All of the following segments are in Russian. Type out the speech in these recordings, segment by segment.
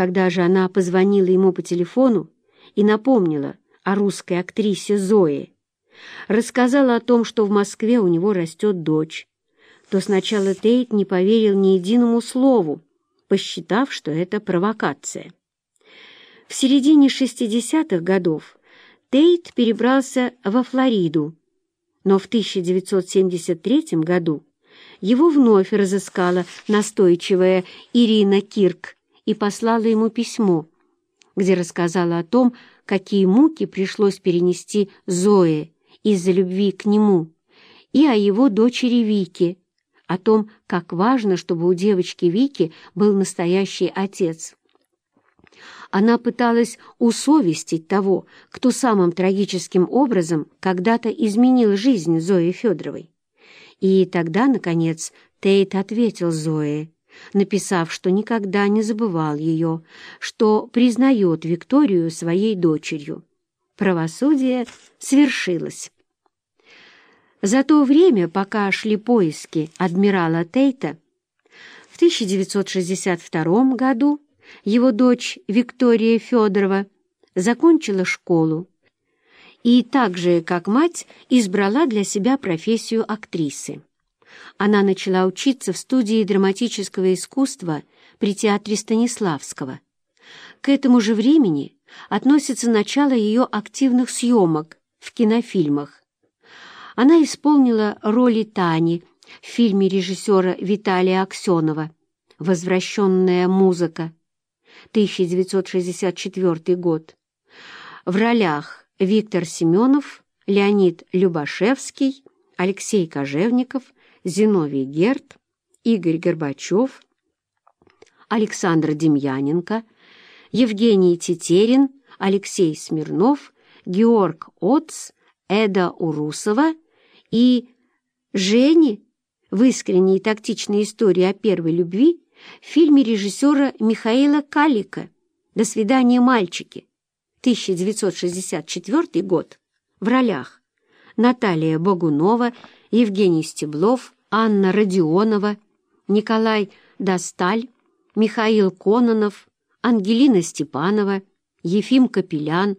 Когда же она позвонила ему по телефону и напомнила о русской актрисе Зое, рассказала о том, что в Москве у него растет дочь, то сначала Тейт не поверил ни единому слову, посчитав, что это провокация. В середине 60-х годов Тейт перебрался во Флориду, но в 1973 году его вновь разыскала настойчивая Ирина Кирк и послала ему письмо, где рассказала о том, какие муки пришлось перенести Зое из-за любви к нему, и о его дочери Вике, о том, как важно, чтобы у девочки Вики был настоящий отец. Она пыталась усовестить того, кто самым трагическим образом когда-то изменил жизнь Зои Федоровой. И тогда, наконец, Тейт ответил Зое, написав, что никогда не забывал ее, что признает Викторию своей дочерью. Правосудие свершилось. За то время, пока шли поиски адмирала Тейта, в 1962 году его дочь Виктория Федорова закончила школу и так же, как мать, избрала для себя профессию актрисы. Она начала учиться в студии драматического искусства при театре Станиславского. К этому же времени относится начало ее активных съемок в кинофильмах. Она исполнила роли Тани в фильме режиссера Виталия Аксенова «Возвращенная музыка» 1964 год. В ролях Виктор Семенов, Леонид Любашевский, Алексей Кожевников, Зиновий Герт, Игорь Горбачев, Александр Демьяненко, Евгений Тетерин, Алексей Смирнов, Георг Отц, Эда Урусова и Жени в искренней и тактичной истории о первой любви в фильме режиссера Михаила Калика «До свидания, мальчики» 1964 год. В ролях Наталья Богунова, Евгений Стеблов, Анна Родионова, Николай Досталь, Михаил Кононов, Ангелина Степанова, Ефим Капелян,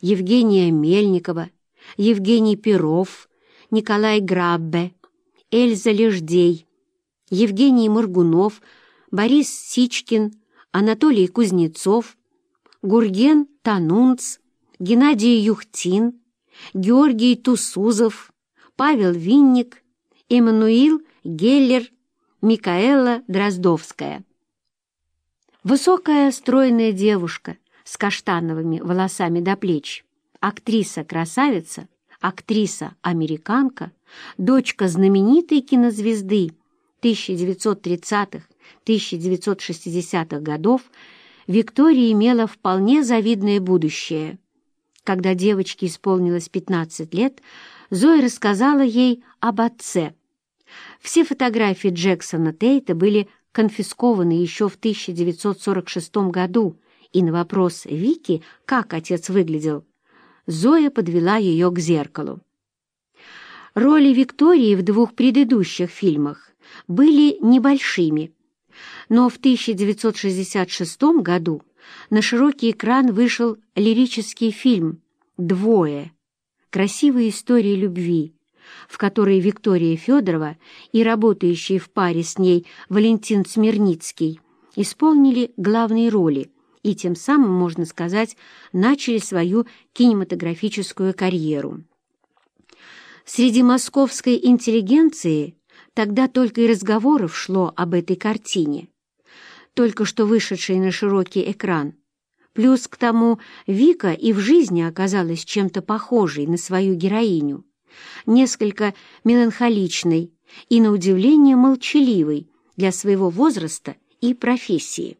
Евгения Мельникова, Евгений Перов, Николай Граббе, Эльза Леждей, Евгений Моргунов, Борис Сичкин, Анатолий Кузнецов, Гурген Танунц, Геннадий Юхтин, Георгий Тусузов, Павел Винник, Эммануил Геллер, Микаэла Дроздовская. Высокая стройная девушка с каштановыми волосами до плеч, актриса-красавица, актриса-американка, дочка знаменитой кинозвезды 1930-1960-х годов, Виктория имела вполне завидное будущее. Когда девочке исполнилось 15 лет, Зоя рассказала ей об отце. Все фотографии Джексона Тейта были конфискованы еще в 1946 году, и на вопрос Вики, как отец выглядел, Зоя подвела ее к зеркалу. Роли Виктории в двух предыдущих фильмах были небольшими, но в 1966 году на широкий экран вышел лирический фильм «Двое. Красивая история любви», в которой Виктория Федорова и работающий в паре с ней Валентин Смирницкий исполнили главные роли и тем самым, можно сказать, начали свою кинематографическую карьеру. Среди московской интеллигенции тогда только и разговоров шло об этой картине, только что вышедшей на широкий экран. Плюс к тому Вика и в жизни оказалась чем-то похожей на свою героиню несколько меланхоличной и, на удивление, молчаливой для своего возраста и профессии.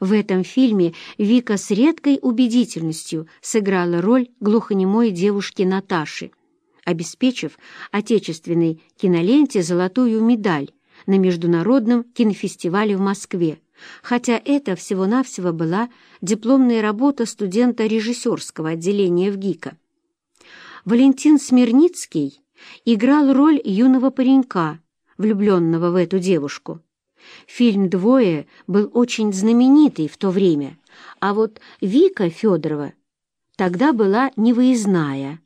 В этом фильме Вика с редкой убедительностью сыграла роль глухонемой девушки Наташи, обеспечив отечественной киноленте золотую медаль на Международном кинофестивале в Москве, хотя это всего-навсего была дипломная работа студента режиссерского отделения в ГИКа. Валентин Смирницкий играл роль юного паренька, влюбленного в эту девушку. Фильм «Двое» был очень знаменитый в то время, а вот Вика Федорова тогда была невыездная,